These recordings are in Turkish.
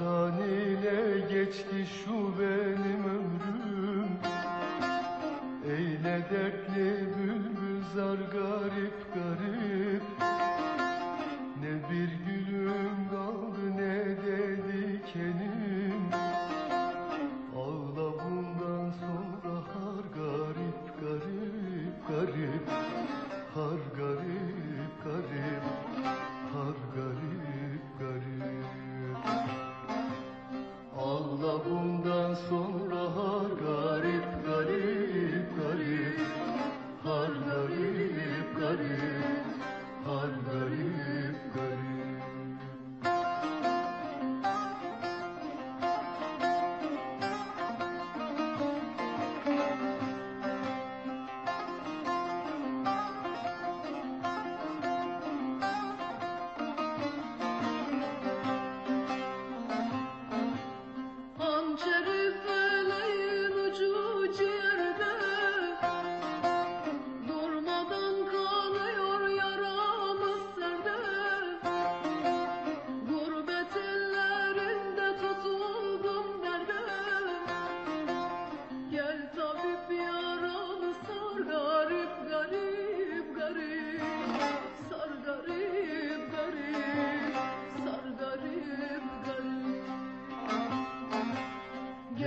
Ramazan ile geçti şu benim ömrüm. Eyle dertli bülbül zar garip garip. God.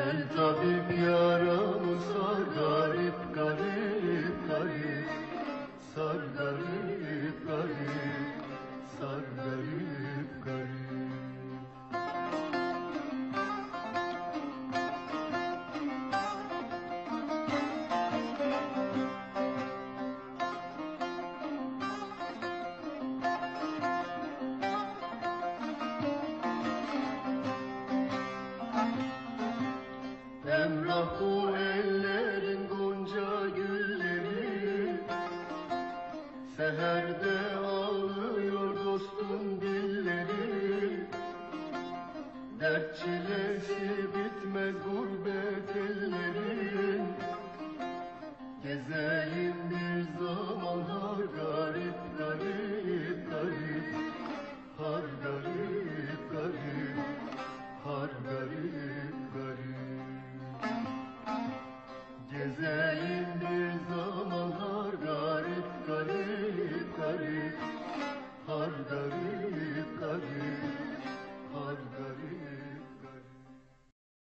Gel tabip yaramı sar Seherde ağlıyor dostun dilleri Dert çilesi bitmez gurbet ellerin Gezelim bir zaman har garip garip garip. Har garip garip Har garip garip. Gezelim